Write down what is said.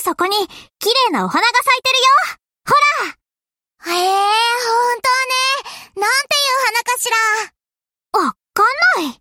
そこに、綺麗なお花が咲いてるよほらええ、本当ね。なんていう花かしらわかんない。